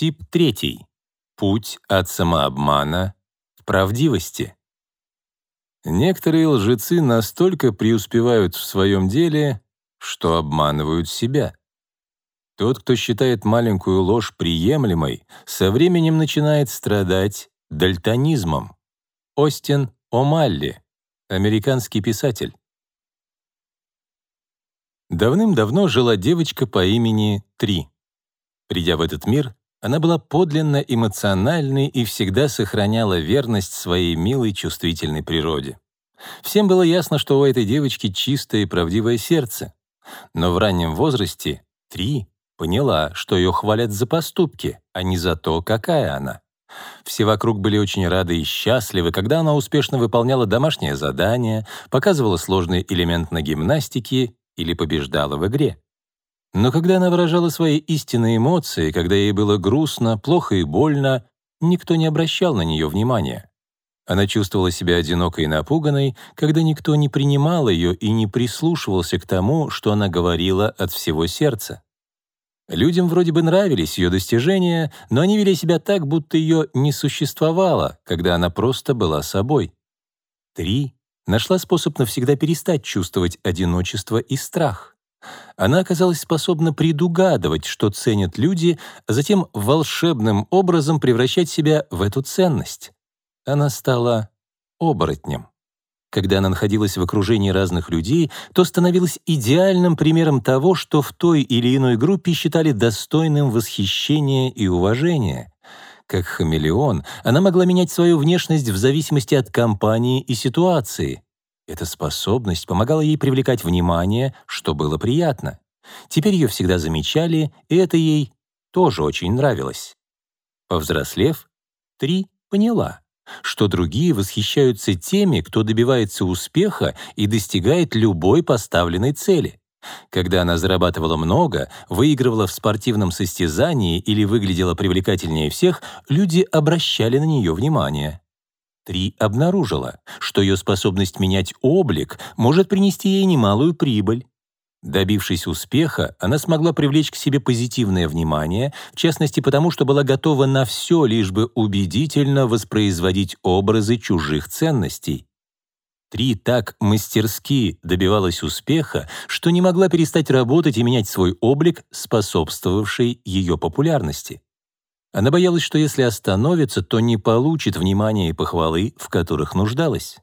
Тип третий. Путь от самообмана к правдивости. Некоторые лжецы настолько преуспевают в своем деле, что обманывают себя. Тот, кто считает маленькую ложь приемлемой, со временем начинает страдать дальтонизмом. Остин О'Малли, американский писатель. Давным-давно жила девочка по имени Три. Придя в этот мир, она была подлинно эмоциональной и всегда сохраняла верность своей милой чувствительной природе. Всем было ясно, что у этой девочки чистое и правдивое сердце. Но в раннем возрасте Три поняла, что ее хвалят за поступки, а не за то, какая она. Все вокруг были очень рады и счастливы, когда она успешно выполняла домашнее задание, показывала сложный элемент на гимнастике или побеждала в игре. Но когда она выражала свои истинные эмоции, когда ей было грустно, плохо и больно, никто не обращал на нее внимания. Она чувствовала себя одинокой и напуганной, когда никто не принимал ее и не прислушивался к тому, что она говорила от всего сердца. Людям вроде бы нравились ее достижения, но они вели себя так, будто ее не существовало, когда она просто была собой. Три нашла способ навсегда перестать чувствовать одиночество и страх. Она оказалась способна предугадывать, что ценят люди, а затем волшебным образом превращать себя в эту ценность. Она стала оборотнем. Когда она находилась в окружении разных людей, то становилась идеальным примером того, что в той или иной группе считали достойным восхищения и уважения. Как хамелеон, она могла менять свою внешность в зависимости от компании и ситуации. Эта способность помогала ей привлекать внимание, что было приятно. Теперь ее всегда замечали, и это ей тоже очень нравилось. Повзрослев, Три поняла, что другие восхищаются теми, кто добивается успеха и достигает любой поставленной цели. Когда она зарабатывала много, выигрывала в спортивном состязании или выглядела привлекательнее всех, люди обращали на нее внимание. Три обнаружила, что ее способность менять облик может принести ей немалую прибыль. Добившись успеха, она смогла привлечь к себе позитивное внимание, в частности потому, что была готова на все, лишь бы убедительно воспроизводить образы чужих ценностей. Три так мастерски добивалась успеха, что не могла перестать работать и менять свой облик, способствовавший ее популярности. Она боялась, что если остановится, то не получит внимания и похвалы, в которых нуждалась.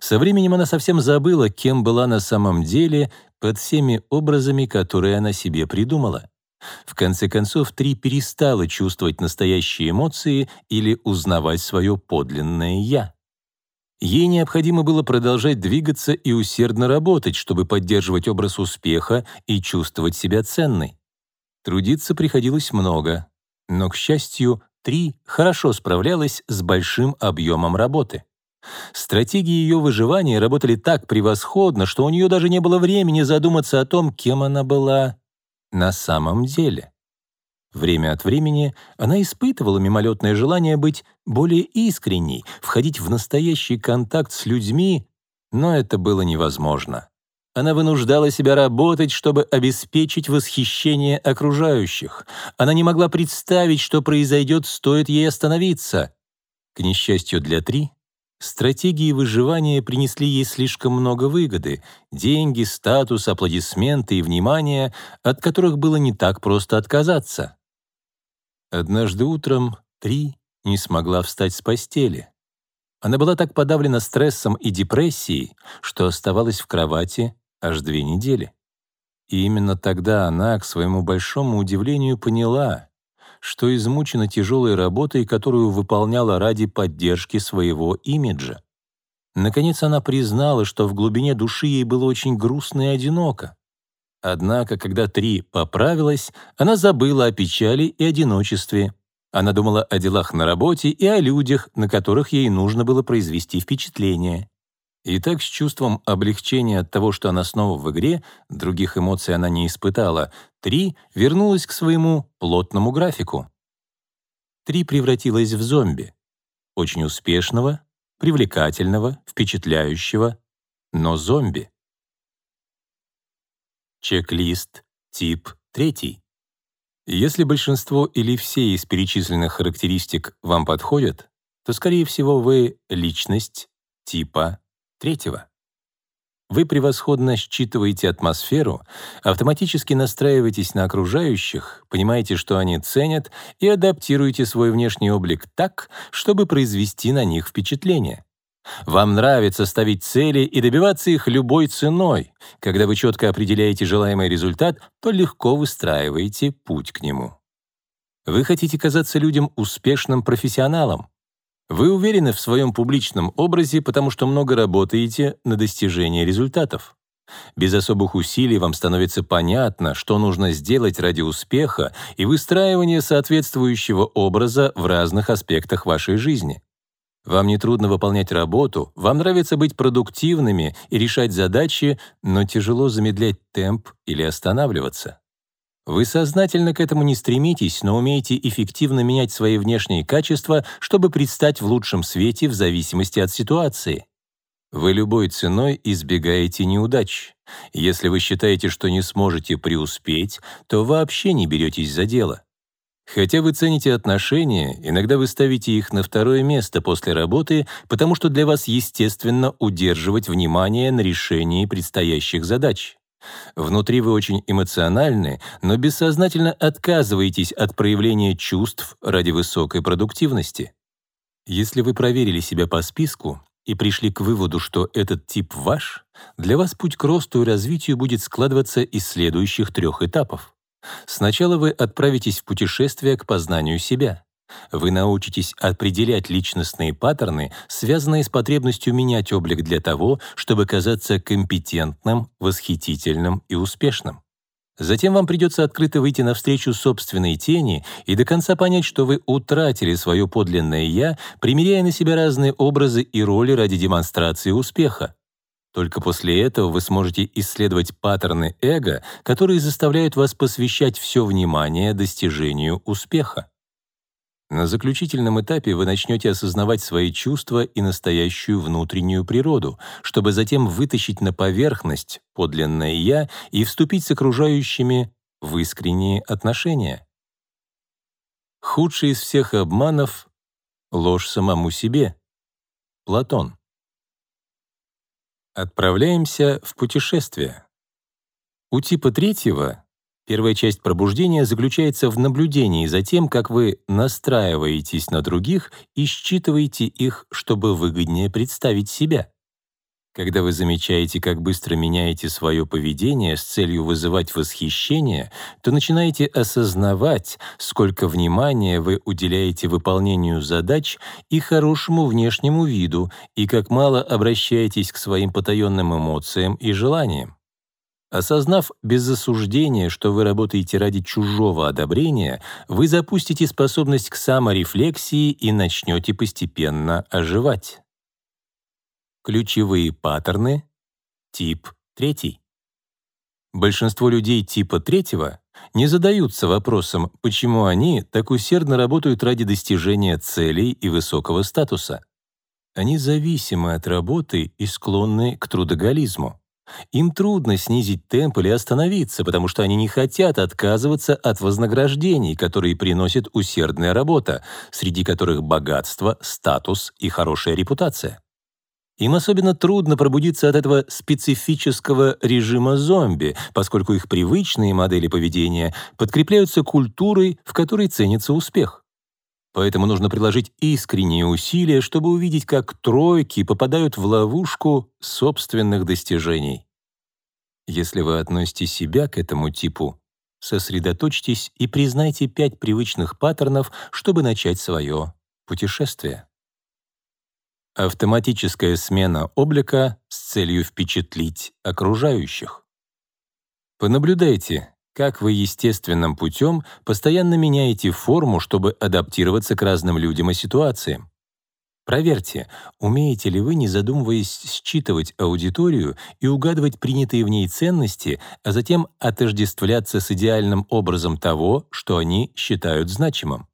Со временем она совсем забыла, кем была на самом деле, под всеми образами, которые она себе придумала. В конце концов, Три перестала чувствовать настоящие эмоции или узнавать свое подлинное «я». Ей необходимо было продолжать двигаться и усердно работать, чтобы поддерживать образ успеха и чувствовать себя ценной. Трудиться приходилось много, но, к счастью, Три хорошо справлялась с большим объемом работы. Стратегии ее выживания работали так превосходно, что у нее даже не было времени задуматься о том, кем она была на самом деле. Время от времени она испытывала мимолетное желание быть более искренней, входить в настоящий контакт с людьми, но это было невозможно. Она вынуждала себя работать, чтобы обеспечить восхищение окружающих. Она не могла представить, что произойдет, стоит ей остановиться. К несчастью для Три, стратегии выживания принесли ей слишком много выгоды — деньги, статус, аплодисменты и внимание, от которых было не так просто отказаться. Однажды утром Три не смогла встать с постели. Она была так подавлена стрессом и депрессией, что оставалась в кровати аж две недели. И именно тогда она, к своему большому удивлению, поняла, что измучена тяжелой работой, которую выполняла ради поддержки своего имиджа. Наконец она признала, что в глубине души ей было очень грустно и одиноко. Однако, когда Три поправилась, она забыла о печали и одиночестве. Она думала о делах на работе и о людях, на которых ей нужно было произвести впечатление. И так с чувством облегчения от того, что она снова в игре, других эмоций она не испытала, Три вернулась к своему плотному графику. Три превратилась в зомби. Очень успешного, привлекательного, впечатляющего, но зомби. Чек-лист, тип третий. Если большинство или все из перечисленных характеристик вам подходят, то, скорее всего, вы — личность типа третьего. Вы превосходно считываете атмосферу, автоматически настраиваетесь на окружающих, понимаете, что они ценят, и адаптируете свой внешний облик так, чтобы произвести на них впечатление. Вам нравится ставить цели и добиваться их любой ценой. Когда вы четко определяете желаемый результат, то легко выстраиваете путь к нему. Вы хотите казаться людям успешным профессионалом. Вы уверены в своем публичном образе, потому что много работаете на достижение результатов. Без особых усилий вам становится понятно, что нужно сделать ради успеха и выстраивания соответствующего образа в разных аспектах вашей жизни. Вам не трудно выполнять работу, вам нравится быть продуктивными и решать задачи, но тяжело замедлять темп или останавливаться. Вы сознательно к этому не стремитесь, но умеете эффективно менять свои внешние качества, чтобы предстать в лучшем свете в зависимости от ситуации. Вы любой ценой избегаете неудач. Если вы считаете, что не сможете преуспеть, то вообще не беретесь за дело. Хотя вы цените отношения, иногда вы ставите их на второе место после работы, потому что для вас естественно удерживать внимание на решении предстоящих задач. Внутри вы очень эмоциональны, но бессознательно отказываетесь от проявления чувств ради высокой продуктивности. Если вы проверили себя по списку и пришли к выводу, что этот тип ваш, для вас путь к росту и развитию будет складываться из следующих трех этапов. Сначала вы отправитесь в путешествие к познанию себя. Вы научитесь определять личностные паттерны, связанные с потребностью менять облик для того, чтобы казаться компетентным, восхитительным и успешным. Затем вам придется открыто выйти навстречу собственной тени и до конца понять, что вы утратили свое подлинное «я», примеряя на себя разные образы и роли ради демонстрации успеха. Только после этого вы сможете исследовать паттерны эго, которые заставляют вас посвящать все внимание достижению успеха. На заключительном этапе вы начнете осознавать свои чувства и настоящую внутреннюю природу, чтобы затем вытащить на поверхность подлинное «я» и вступить с окружающими в искренние отношения. Худший из всех обманов — ложь самому себе. Платон. Отправляемся в путешествие. У типа третьего первая часть пробуждения заключается в наблюдении за тем, как вы настраиваетесь на других и считываете их, чтобы выгоднее представить себя. Когда вы замечаете, как быстро меняете свое поведение с целью вызывать восхищение, то начинаете осознавать, сколько внимания вы уделяете выполнению задач и хорошему внешнему виду, и как мало обращаетесь к своим потаенным эмоциям и желаниям. Осознав без осуждения, что вы работаете ради чужого одобрения, вы запустите способность к саморефлексии и начнете постепенно оживать. Ключевые паттерны. Тип третий. Большинство людей типа третьего не задаются вопросом, почему они так усердно работают ради достижения целей и высокого статуса. Они зависимы от работы и склонны к трудоголизму. Им трудно снизить темп или остановиться, потому что они не хотят отказываться от вознаграждений, которые приносит усердная работа, среди которых богатство, статус и хорошая репутация. Им особенно трудно пробудиться от этого специфического режима зомби, поскольку их привычные модели поведения подкрепляются культурой, в которой ценится успех. Поэтому нужно приложить искренние усилия, чтобы увидеть, как тройки попадают в ловушку собственных достижений. Если вы относите себя к этому типу, сосредоточьтесь и признайте пять привычных паттернов, чтобы начать свое путешествие. Автоматическая смена облика с целью впечатлить окружающих. Понаблюдайте, как вы естественным путем постоянно меняете форму, чтобы адаптироваться к разным людям и ситуациям. Проверьте, умеете ли вы, не задумываясь, считывать аудиторию и угадывать принятые в ней ценности, а затем отождествляться с идеальным образом того, что они считают значимым.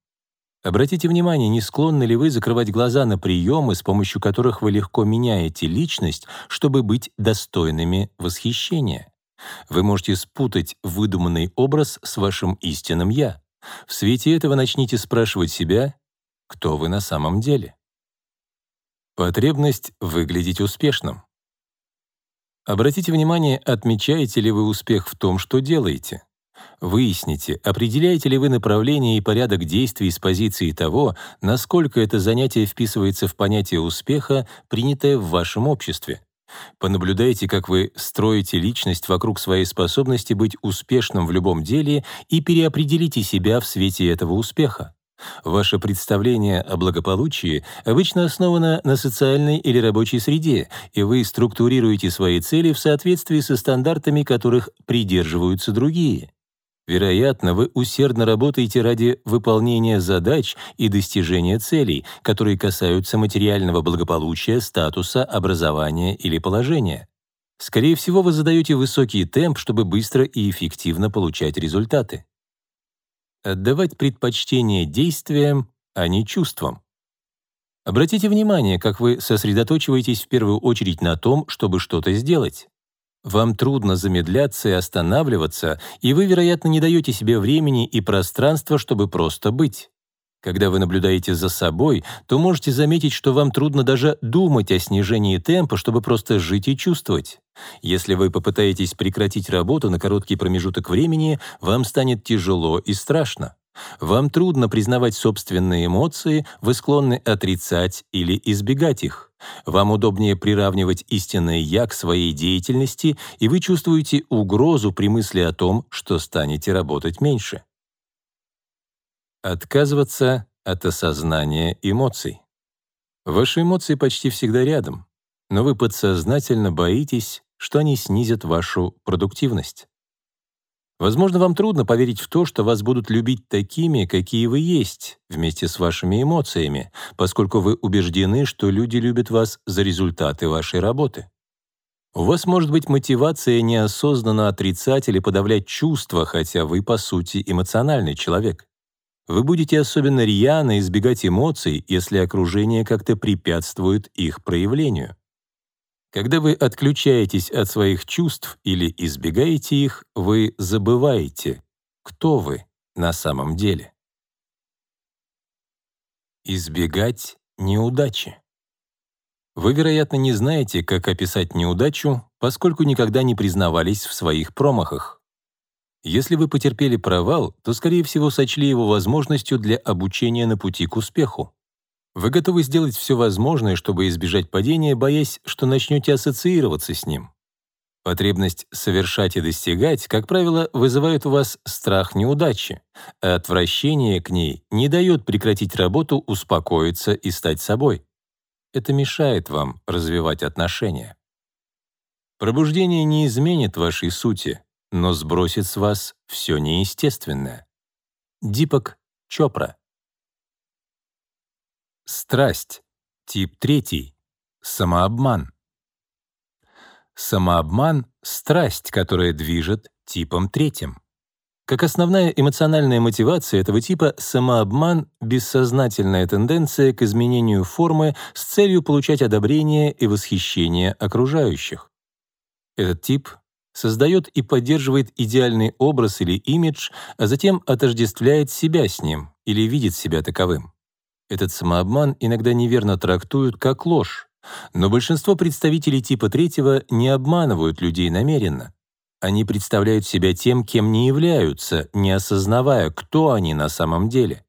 Обратите внимание, не склонны ли вы закрывать глаза на приемы, с помощью которых вы легко меняете личность, чтобы быть достойными восхищения. Вы можете спутать выдуманный образ с вашим истинным «я». В свете этого начните спрашивать себя, кто вы на самом деле. Потребность выглядеть успешным. Обратите внимание, отмечаете ли вы успех в том, что делаете. Выясните, определяете ли вы направление и порядок действий с позиции того, насколько это занятие вписывается в понятие успеха, принятое в вашем обществе. Понаблюдайте, как вы строите личность вокруг своей способности быть успешным в любом деле и переопределите себя в свете этого успеха. Ваше представление о благополучии обычно основано на социальной или рабочей среде, и вы структурируете свои цели в соответствии со стандартами, которых придерживаются другие. Вероятно, вы усердно работаете ради выполнения задач и достижения целей, которые касаются материального благополучия, статуса, образования или положения. Скорее всего, вы задаете высокий темп, чтобы быстро и эффективно получать результаты. Отдавать предпочтение действиям, а не чувствам. Обратите внимание, как вы сосредоточиваетесь в первую очередь на том, чтобы что-то сделать. Вам трудно замедляться и останавливаться, и вы, вероятно, не даете себе времени и пространства, чтобы просто быть. Когда вы наблюдаете за собой, то можете заметить, что вам трудно даже думать о снижении темпа, чтобы просто жить и чувствовать. Если вы попытаетесь прекратить работу на короткий промежуток времени, вам станет тяжело и страшно. Вам трудно признавать собственные эмоции, вы склонны отрицать или избегать их. Вам удобнее приравнивать истинное «я» к своей деятельности, и вы чувствуете угрозу при мысли о том, что станете работать меньше. Отказываться от осознания эмоций. Ваши эмоции почти всегда рядом, но вы подсознательно боитесь, что они снизят вашу продуктивность. Возможно, вам трудно поверить в то, что вас будут любить такими, какие вы есть, вместе с вашими эмоциями, поскольку вы убеждены, что люди любят вас за результаты вашей работы. У вас может быть мотивация неосознанно отрицать или подавлять чувства, хотя вы, по сути, эмоциональный человек. Вы будете особенно рьяно избегать эмоций, если окружение как-то препятствует их проявлению. Когда вы отключаетесь от своих чувств или избегаете их, вы забываете, кто вы на самом деле. Избегать неудачи. Вы, вероятно, не знаете, как описать неудачу, поскольку никогда не признавались в своих промахах. Если вы потерпели провал, то, скорее всего, сочли его возможностью для обучения на пути к успеху. Вы готовы сделать все возможное, чтобы избежать падения, боясь, что начнете ассоциироваться с ним. Потребность совершать и достигать, как правило, вызывает у вас страх неудачи, а отвращение к ней не дает прекратить работу, успокоиться и стать собой. Это мешает вам развивать отношения. Пробуждение не изменит вашей сути, но сбросит с вас все неестественное. Дипак Чопра Страсть. Тип третий. Самообман. Самообман — страсть, которая движет типом третьим. Как основная эмоциональная мотивация этого типа, самообман — бессознательная тенденция к изменению формы с целью получать одобрение и восхищение окружающих. Этот тип создает и поддерживает идеальный образ или имидж, а затем отождествляет себя с ним или видит себя таковым. Этот самообман иногда неверно трактуют как ложь, но большинство представителей типа третьего не обманывают людей намеренно. Они представляют себя тем, кем не являются, не осознавая, кто они на самом деле.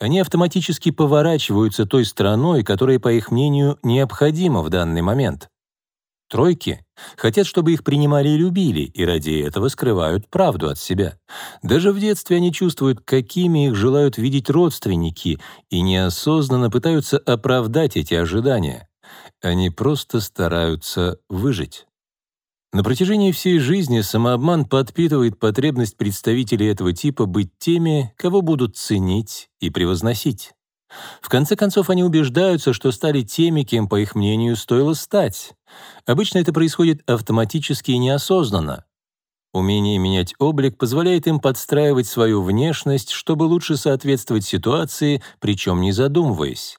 Они автоматически поворачиваются той стороной, которая, по их мнению, необходима в данный момент. Тройки хотят, чтобы их принимали и любили, и ради этого скрывают правду от себя. Даже в детстве они чувствуют, какими их желают видеть родственники, и неосознанно пытаются оправдать эти ожидания. Они просто стараются выжить. На протяжении всей жизни самообман подпитывает потребность представителей этого типа быть теми, кого будут ценить и превозносить. В конце концов, они убеждаются, что стали теми, кем, по их мнению, стоило стать. Обычно это происходит автоматически и неосознанно. Умение менять облик позволяет им подстраивать свою внешность, чтобы лучше соответствовать ситуации, причем не задумываясь.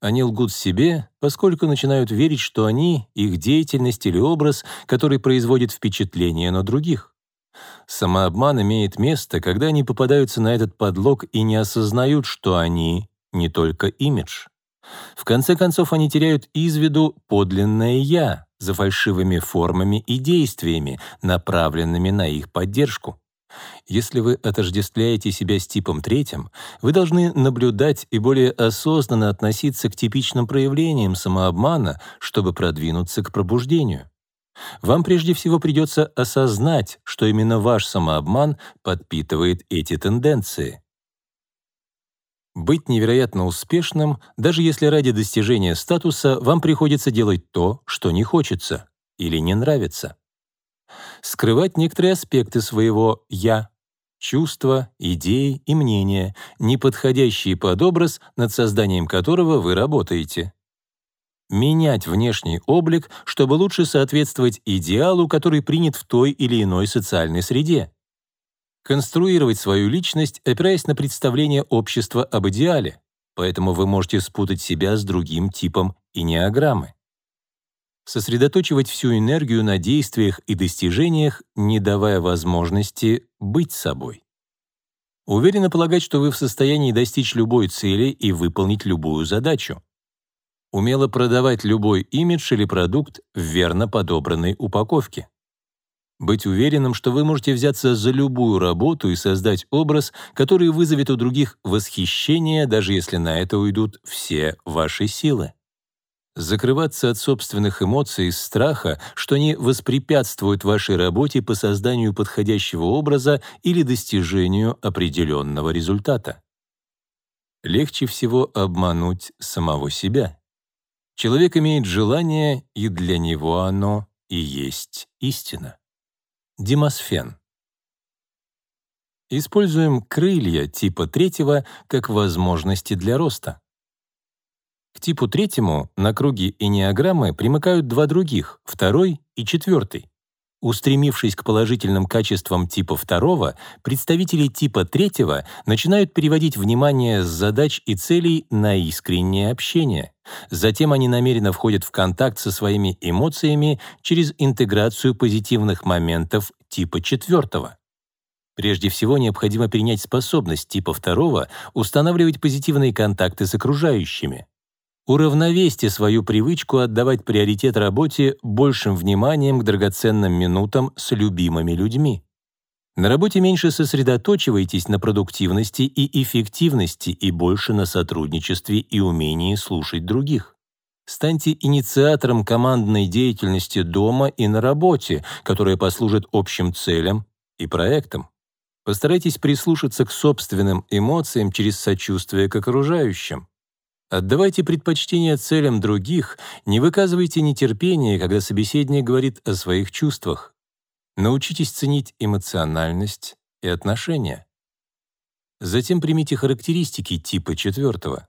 Они лгут себе, поскольку начинают верить, что они — их деятельность или образ, который производит впечатление на других. Самообман имеет место, когда они попадаются на этот подлог и не осознают, что они не только имидж. В конце концов, они теряют из виду подлинное «я» за фальшивыми формами и действиями, направленными на их поддержку. Если вы отождествляете себя с типом третьим, вы должны наблюдать и более осознанно относиться к типичным проявлениям самообмана, чтобы продвинуться к пробуждению. Вам прежде всего придется осознать, что именно ваш самообман подпитывает эти тенденции. Быть невероятно успешным, даже если ради достижения статуса вам приходится делать то, что не хочется или не нравится. Скрывать некоторые аспекты своего «я», чувства, идеи и мнения, не подходящие под образ, над созданием которого вы работаете менять внешний облик, чтобы лучше соответствовать идеалу, который принят в той или иной социальной среде. Конструировать свою личность, опираясь на представление общества об идеале, поэтому вы можете спутать себя с другим типом инеограммы. Сосредоточивать всю энергию на действиях и достижениях, не давая возможности быть собой. Уверенно полагать, что вы в состоянии достичь любой цели и выполнить любую задачу умело продавать любой имидж или продукт в верно подобранной упаковке. Быть уверенным, что вы можете взяться за любую работу и создать образ, который вызовет у других восхищение, даже если на это уйдут все ваши силы. Закрываться от собственных эмоций из страха, что они воспрепятствуют вашей работе по созданию подходящего образа или достижению определенного результата. Легче всего обмануть самого себя. Человек имеет желание, и для него оно и есть истина. Демосфен. Используем крылья типа третьего как возможности для роста. К типу третьему на круге энеограммы примыкают два других, второй и четвертый. Устремившись к положительным качествам типа второго, представители типа третьего начинают переводить внимание с задач и целей на искреннее общение. Затем они намеренно входят в контакт со своими эмоциями через интеграцию позитивных моментов типа четвертого. Прежде всего, необходимо перенять способность типа второго устанавливать позитивные контакты с окружающими. Уравновесьте свою привычку отдавать приоритет работе большим вниманием к драгоценным минутам с любимыми людьми. На работе меньше сосредоточивайтесь на продуктивности и эффективности и больше на сотрудничестве и умении слушать других. Станьте инициатором командной деятельности дома и на работе, которая послужит общим целям и проектам. Постарайтесь прислушаться к собственным эмоциям через сочувствие к окружающим. Отдавайте предпочтение целям других, не выказывайте нетерпения, когда собеседник говорит о своих чувствах. Научитесь ценить эмоциональность и отношения. Затем примите характеристики типа четвертого,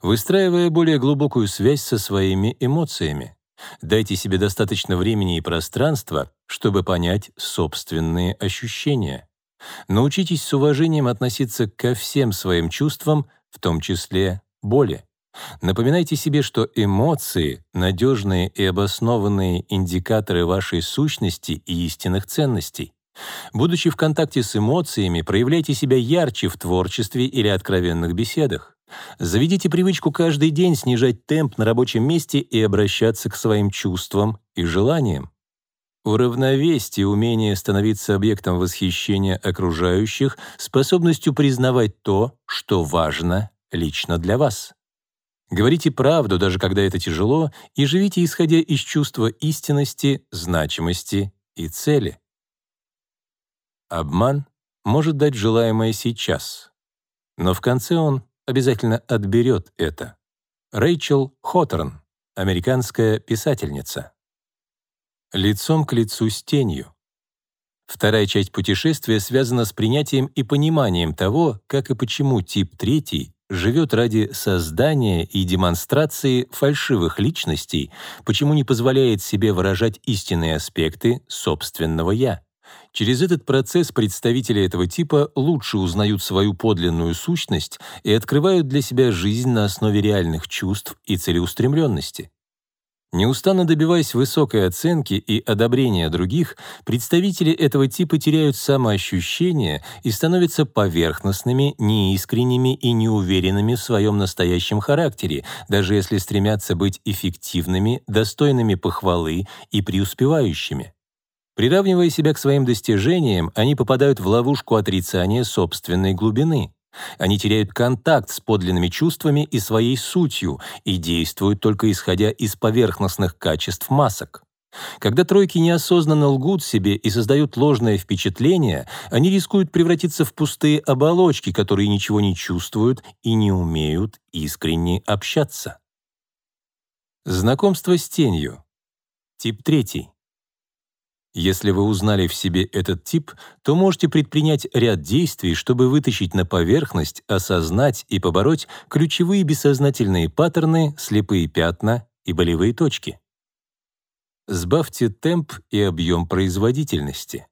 выстраивая более глубокую связь со своими эмоциями. Дайте себе достаточно времени и пространства, чтобы понять собственные ощущения. Научитесь с уважением относиться ко всем своим чувствам, в том числе боли. Напоминайте себе, что эмоции — надежные и обоснованные индикаторы вашей сущности и истинных ценностей. Будучи в контакте с эмоциями, проявляйте себя ярче в творчестве или откровенных беседах. Заведите привычку каждый день снижать темп на рабочем месте и обращаться к своим чувствам и желаниям. Уравновесьте умение становиться объектом восхищения окружающих способностью признавать то, что важно лично для вас. Говорите правду, даже когда это тяжело, и живите, исходя из чувства истинности, значимости и цели. Обман может дать желаемое сейчас, но в конце он обязательно отберет это. Рэйчел Хоторн, американская писательница. Лицом к лицу с тенью. Вторая часть путешествия связана с принятием и пониманием того, как и почему тип третий живет ради создания и демонстрации фальшивых личностей, почему не позволяет себе выражать истинные аспекты собственного «я». Через этот процесс представители этого типа лучше узнают свою подлинную сущность и открывают для себя жизнь на основе реальных чувств и целеустремленности. Неустанно добиваясь высокой оценки и одобрения других, представители этого типа теряют самоощущение и становятся поверхностными, неискренними и неуверенными в своем настоящем характере, даже если стремятся быть эффективными, достойными похвалы и преуспевающими. Приравнивая себя к своим достижениям, они попадают в ловушку отрицания собственной глубины. Они теряют контакт с подлинными чувствами и своей сутью и действуют только исходя из поверхностных качеств масок. Когда тройки неосознанно лгут себе и создают ложное впечатление, они рискуют превратиться в пустые оболочки, которые ничего не чувствуют и не умеют искренне общаться. Знакомство с тенью. Тип третий. Если вы узнали в себе этот тип, то можете предпринять ряд действий, чтобы вытащить на поверхность, осознать и побороть ключевые бессознательные паттерны, слепые пятна и болевые точки. Сбавьте темп и объем производительности.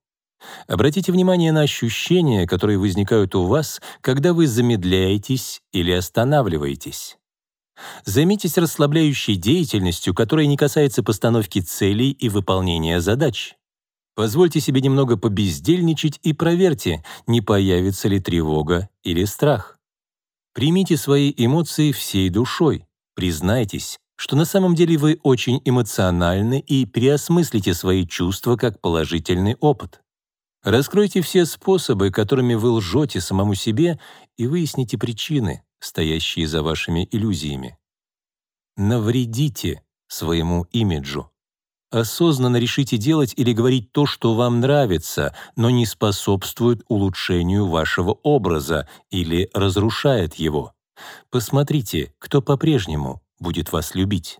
Обратите внимание на ощущения, которые возникают у вас, когда вы замедляетесь или останавливаетесь. Займитесь расслабляющей деятельностью, которая не касается постановки целей и выполнения задач. Позвольте себе немного побездельничать и проверьте, не появится ли тревога или страх. Примите свои эмоции всей душой. Признайтесь, что на самом деле вы очень эмоциональны и переосмыслите свои чувства как положительный опыт. Раскройте все способы, которыми вы лжете самому себе, и выясните причины, стоящие за вашими иллюзиями. Навредите своему имиджу осознанно решите делать или говорить то, что вам нравится, но не способствует улучшению вашего образа или разрушает его. Посмотрите, кто по-прежнему будет вас любить.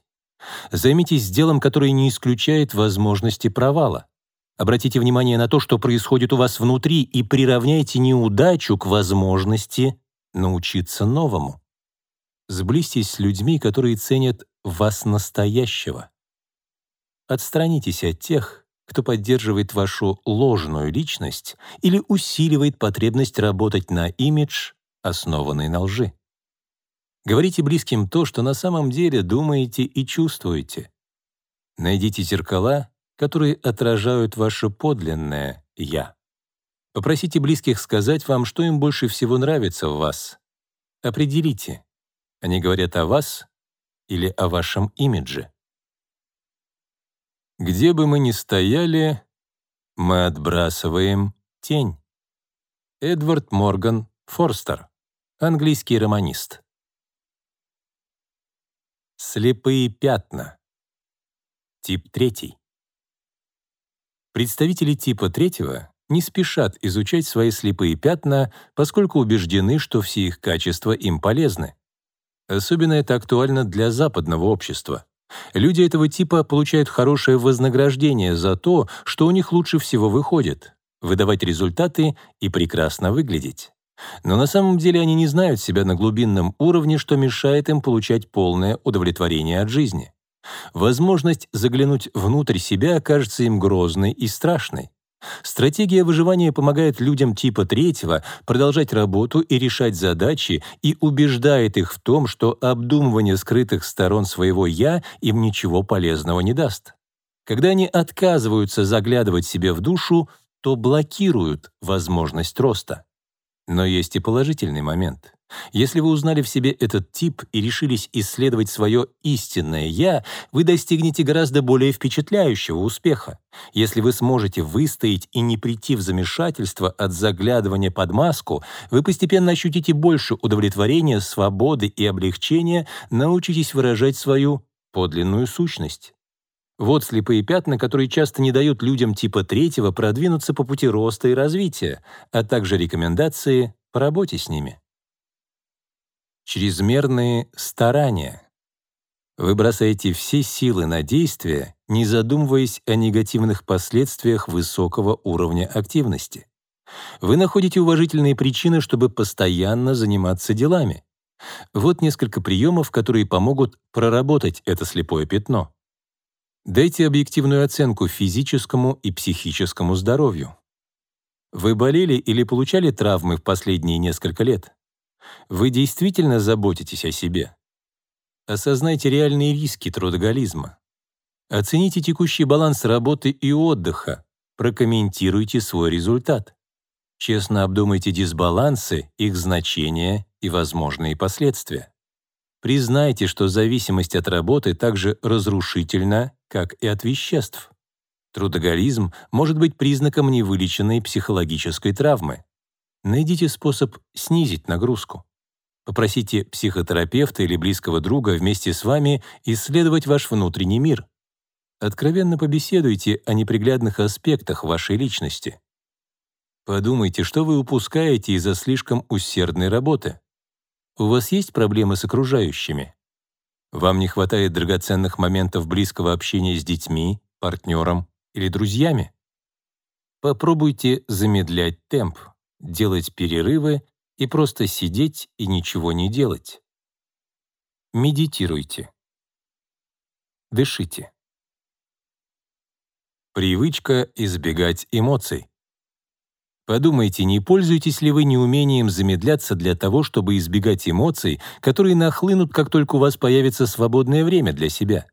Займитесь делом, которое не исключает возможности провала. Обратите внимание на то, что происходит у вас внутри, и приравняйте неудачу к возможности научиться новому. Сблизьтесь с людьми, которые ценят вас настоящего. Отстранитесь от тех, кто поддерживает вашу ложную личность или усиливает потребность работать на имидж, основанный на лжи. Говорите близким то, что на самом деле думаете и чувствуете. Найдите зеркала, которые отражают ваше подлинное «я». Попросите близких сказать вам, что им больше всего нравится в вас. Определите, они говорят о вас или о вашем имидже. Где бы мы ни стояли, мы отбрасываем тень. Эдвард Морган Форстер, английский романист. Слепые пятна. Тип третий. Представители типа третьего не спешат изучать свои слепые пятна, поскольку убеждены, что все их качества им полезны. Особенно это актуально для западного общества. Люди этого типа получают хорошее вознаграждение за то, что у них лучше всего выходит — выдавать результаты и прекрасно выглядеть. Но на самом деле они не знают себя на глубинном уровне, что мешает им получать полное удовлетворение от жизни. Возможность заглянуть внутрь себя кажется им грозной и страшной. Стратегия выживания помогает людям типа третьего продолжать работу и решать задачи и убеждает их в том, что обдумывание скрытых сторон своего «я» им ничего полезного не даст. Когда они отказываются заглядывать себе в душу, то блокируют возможность роста. Но есть и положительный момент. Если вы узнали в себе этот тип и решились исследовать свое истинное «я», вы достигнете гораздо более впечатляющего успеха. Если вы сможете выстоять и не прийти в замешательство от заглядывания под маску, вы постепенно ощутите больше удовлетворения, свободы и облегчения, научитесь выражать свою подлинную сущность. Вот слепые пятна, которые часто не дают людям типа третьего продвинуться по пути роста и развития, а также рекомендации по работе с ними. Чрезмерные старания. Вы бросаете все силы на действие, не задумываясь о негативных последствиях высокого уровня активности. Вы находите уважительные причины, чтобы постоянно заниматься делами. Вот несколько приемов, которые помогут проработать это слепое пятно. Дайте объективную оценку физическому и психическому здоровью. Вы болели или получали травмы в последние несколько лет? Вы действительно заботитесь о себе? Осознайте реальные риски трудоголизма. Оцените текущий баланс работы и отдыха. Прокомментируйте свой результат. Честно обдумайте дисбалансы, их значения и возможные последствия. Признайте, что зависимость от работы так же разрушительна, как и от веществ. Трудоголизм может быть признаком невылеченной психологической травмы. Найдите способ снизить нагрузку. Попросите психотерапевта или близкого друга вместе с вами исследовать ваш внутренний мир. Откровенно побеседуйте о неприглядных аспектах вашей личности. Подумайте, что вы упускаете из-за слишком усердной работы. У вас есть проблемы с окружающими? Вам не хватает драгоценных моментов близкого общения с детьми, партнером или друзьями? Попробуйте замедлять темп, делать перерывы и просто сидеть и ничего не делать. Медитируйте. Дышите. Привычка избегать эмоций. Подумайте, не пользуетесь ли вы неумением замедляться для того, чтобы избегать эмоций, которые нахлынут, как только у вас появится свободное время для себя?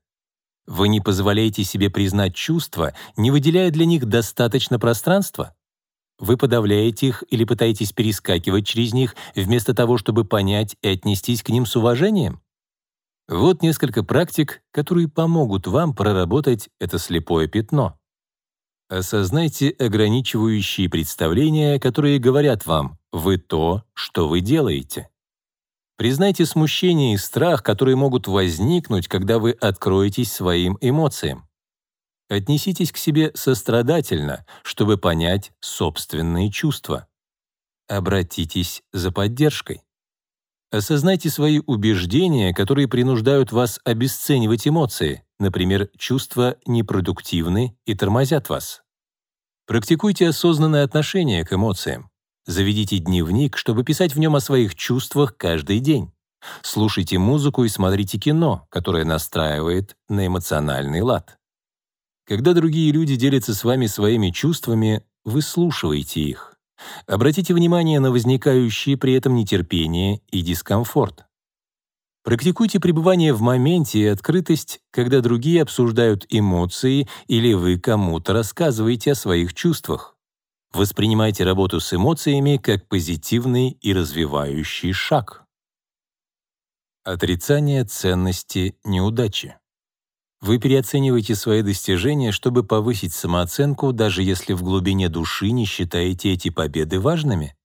Вы не позволяете себе признать чувства, не выделяя для них достаточно пространства? Вы подавляете их или пытаетесь перескакивать через них, вместо того, чтобы понять и отнестись к ним с уважением? Вот несколько практик, которые помогут вам проработать это слепое пятно. Осознайте ограничивающие представления, которые говорят вам «вы то, что вы делаете». Признайте смущение и страх, которые могут возникнуть, когда вы откроетесь своим эмоциям. Отнеситесь к себе сострадательно, чтобы понять собственные чувства. Обратитесь за поддержкой. Осознайте свои убеждения, которые принуждают вас обесценивать эмоции, например, чувства непродуктивны и тормозят вас. Практикуйте осознанное отношение к эмоциям. Заведите дневник, чтобы писать в нем о своих чувствах каждый день. Слушайте музыку и смотрите кино, которое настраивает на эмоциональный лад. Когда другие люди делятся с вами своими чувствами, выслушивайте их. Обратите внимание на возникающие при этом нетерпение и дискомфорт. Практикуйте пребывание в моменте и открытость, когда другие обсуждают эмоции или вы кому-то рассказываете о своих чувствах. Воспринимайте работу с эмоциями как позитивный и развивающий шаг. Отрицание ценности неудачи. Вы переоцениваете свои достижения, чтобы повысить самооценку, даже если в глубине души не считаете эти победы важными.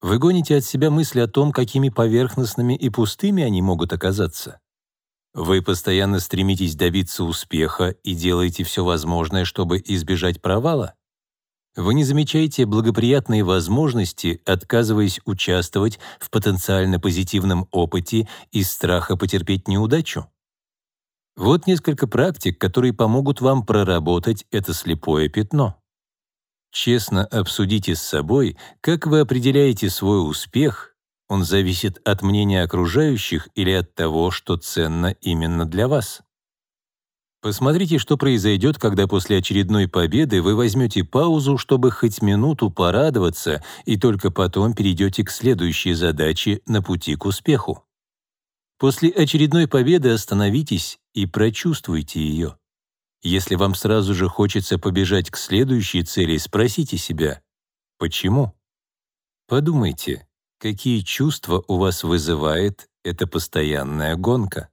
Вы гоните от себя мысли о том, какими поверхностными и пустыми они могут оказаться. Вы постоянно стремитесь добиться успеха и делаете все возможное, чтобы избежать провала. Вы не замечаете благоприятные возможности, отказываясь участвовать в потенциально позитивном опыте из страха потерпеть неудачу. Вот несколько практик, которые помогут вам проработать это слепое пятно. Честно обсудите с собой, как вы определяете свой успех, он зависит от мнения окружающих или от того, что ценно именно для вас. Посмотрите, что произойдет, когда после очередной победы вы возьмете паузу, чтобы хоть минуту порадоваться, и только потом перейдете к следующей задаче на пути к успеху. После очередной победы остановитесь и прочувствуйте ее. Если вам сразу же хочется побежать к следующей цели, спросите себя, почему? Подумайте, какие чувства у вас вызывает эта постоянная гонка.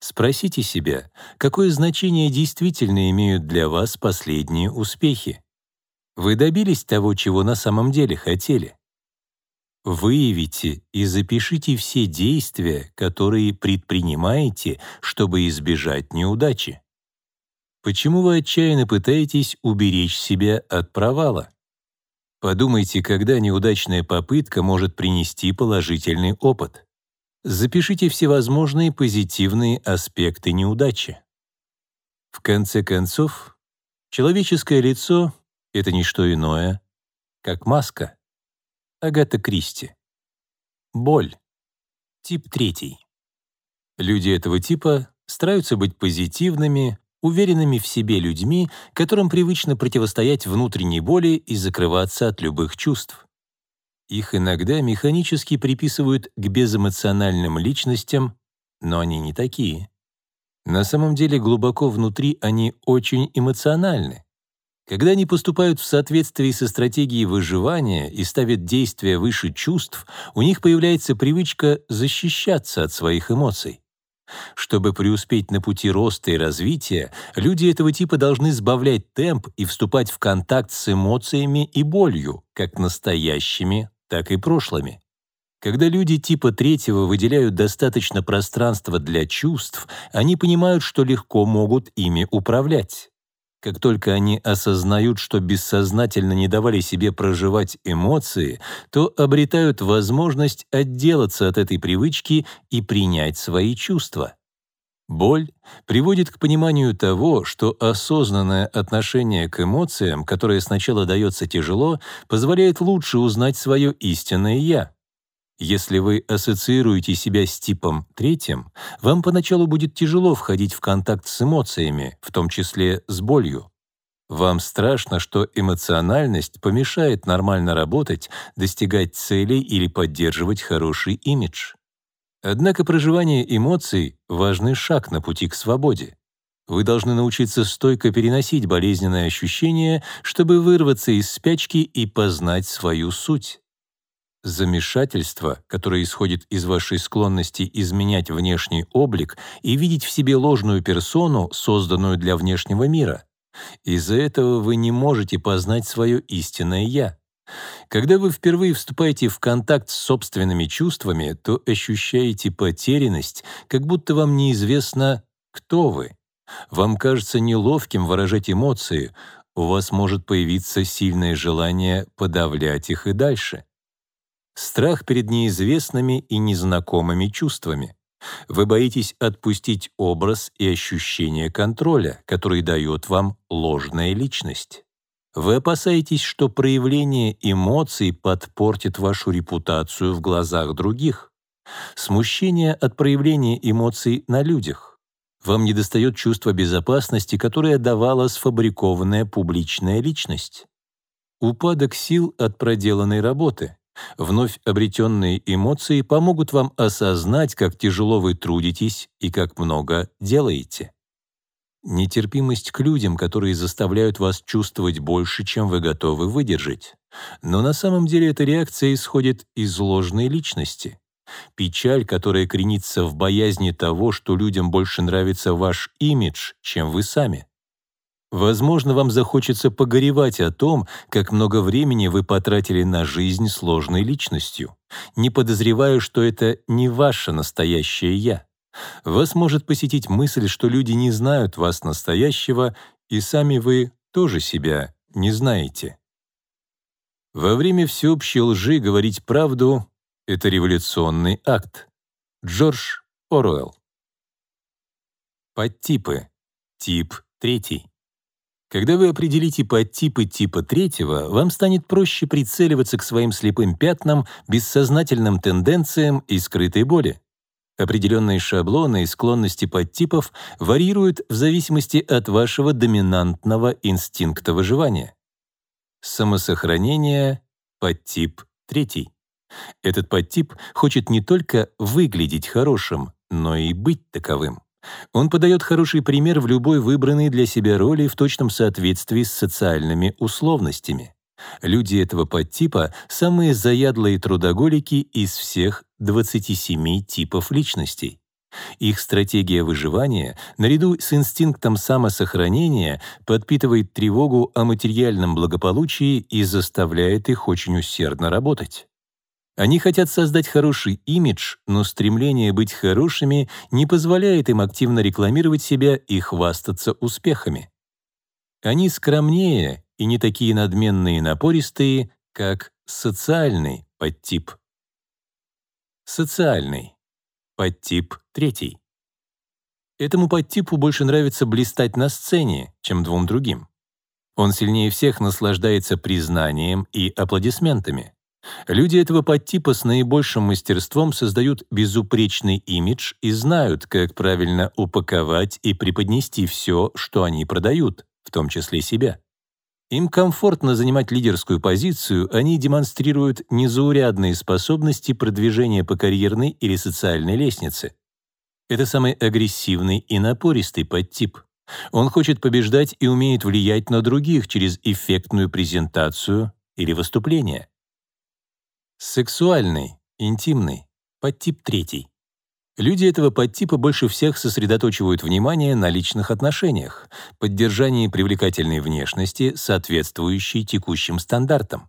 Спросите себя, какое значение действительно имеют для вас последние успехи. Вы добились того, чего на самом деле хотели? Выявите и запишите все действия, которые предпринимаете, чтобы избежать неудачи. Почему вы отчаянно пытаетесь уберечь себя от провала? Подумайте, когда неудачная попытка может принести положительный опыт. Запишите всевозможные позитивные аспекты неудачи. В конце концов, человеческое лицо — это не что иное, как маска. Агата Кристи. Боль. Тип третий. Люди этого типа стараются быть позитивными, уверенными в себе людьми, которым привычно противостоять внутренней боли и закрываться от любых чувств. Их иногда механически приписывают к безэмоциональным личностям, но они не такие. На самом деле глубоко внутри они очень эмоциональны. Когда они поступают в соответствии со стратегией выживания и ставят действия выше чувств, у них появляется привычка защищаться от своих эмоций. Чтобы преуспеть на пути роста и развития, люди этого типа должны сбавлять темп и вступать в контакт с эмоциями и болью, как настоящими, так и прошлыми. Когда люди типа третьего выделяют достаточно пространства для чувств, они понимают, что легко могут ими управлять. Как только они осознают, что бессознательно не давали себе проживать эмоции, то обретают возможность отделаться от этой привычки и принять свои чувства. Боль приводит к пониманию того, что осознанное отношение к эмоциям, которое сначала дается тяжело, позволяет лучше узнать свое истинное «я». Если вы ассоциируете себя с типом третьим, вам поначалу будет тяжело входить в контакт с эмоциями, в том числе с болью. Вам страшно, что эмоциональность помешает нормально работать, достигать целей или поддерживать хороший имидж. Однако проживание эмоций — важный шаг на пути к свободе. Вы должны научиться стойко переносить болезненные ощущения, чтобы вырваться из спячки и познать свою суть. Замешательство, которое исходит из вашей склонности изменять внешний облик и видеть в себе ложную персону, созданную для внешнего мира. Из-за этого вы не можете познать свое истинное «я». Когда вы впервые вступаете в контакт с собственными чувствами, то ощущаете потерянность, как будто вам неизвестно, кто вы. Вам кажется неловким выражать эмоции, у вас может появиться сильное желание подавлять их и дальше. Страх перед неизвестными и незнакомыми чувствами. Вы боитесь отпустить образ и ощущение контроля, который дает вам ложная личность. Вы опасаетесь, что проявление эмоций подпортит вашу репутацию в глазах других. Смущение от проявления эмоций на людях. Вам недостает чувства безопасности, которое давала сфабрикованная публичная личность. Упадок сил от проделанной работы. Вновь обретенные эмоции помогут вам осознать, как тяжело вы трудитесь и как много делаете. Нетерпимость к людям, которые заставляют вас чувствовать больше, чем вы готовы выдержать. Но на самом деле эта реакция исходит из ложной личности. Печаль, которая кренится в боязни того, что людям больше нравится ваш имидж, чем вы сами. Возможно, вам захочется погоревать о том, как много времени вы потратили на жизнь сложной личностью, не подозревая, что это не ваше настоящее «я». Вас может посетить мысль, что люди не знают вас настоящего, и сами вы тоже себя не знаете. Во время всеобщей лжи говорить правду — это революционный акт. Джордж Оруэлл. Подтипы. Тип третий. Когда вы определите подтипы типа третьего, вам станет проще прицеливаться к своим слепым пятнам, бессознательным тенденциям и скрытой боли. Определенные шаблоны и склонности подтипов варьируют в зависимости от вашего доминантного инстинкта выживания. Самосохранение — подтип третий. Этот подтип хочет не только выглядеть хорошим, но и быть таковым. Он подает хороший пример в любой выбранной для себя роли в точном соответствии с социальными условностями. Люди этого подтипа — самые заядлые трудоголики из всех 27 типов личностей. Их стратегия выживания, наряду с инстинктом самосохранения, подпитывает тревогу о материальном благополучии и заставляет их очень усердно работать. Они хотят создать хороший имидж, но стремление быть хорошими не позволяет им активно рекламировать себя и хвастаться успехами. Они скромнее и не такие надменные и напористые, как социальный подтип. Социальный. Подтип третий. Этому подтипу больше нравится блистать на сцене, чем двум другим. Он сильнее всех наслаждается признанием и аплодисментами. Люди этого подтипа с наибольшим мастерством создают безупречный имидж и знают, как правильно упаковать и преподнести все, что они продают, в том числе себя. Им комфортно занимать лидерскую позицию, они демонстрируют незаурядные способности продвижения по карьерной или социальной лестнице. Это самый агрессивный и напористый подтип. Он хочет побеждать и умеет влиять на других через эффектную презентацию или выступление. Сексуальный, интимный, подтип третий. Люди этого подтипа больше всех сосредоточивают внимание на личных отношениях, поддержании привлекательной внешности, соответствующей текущим стандартам.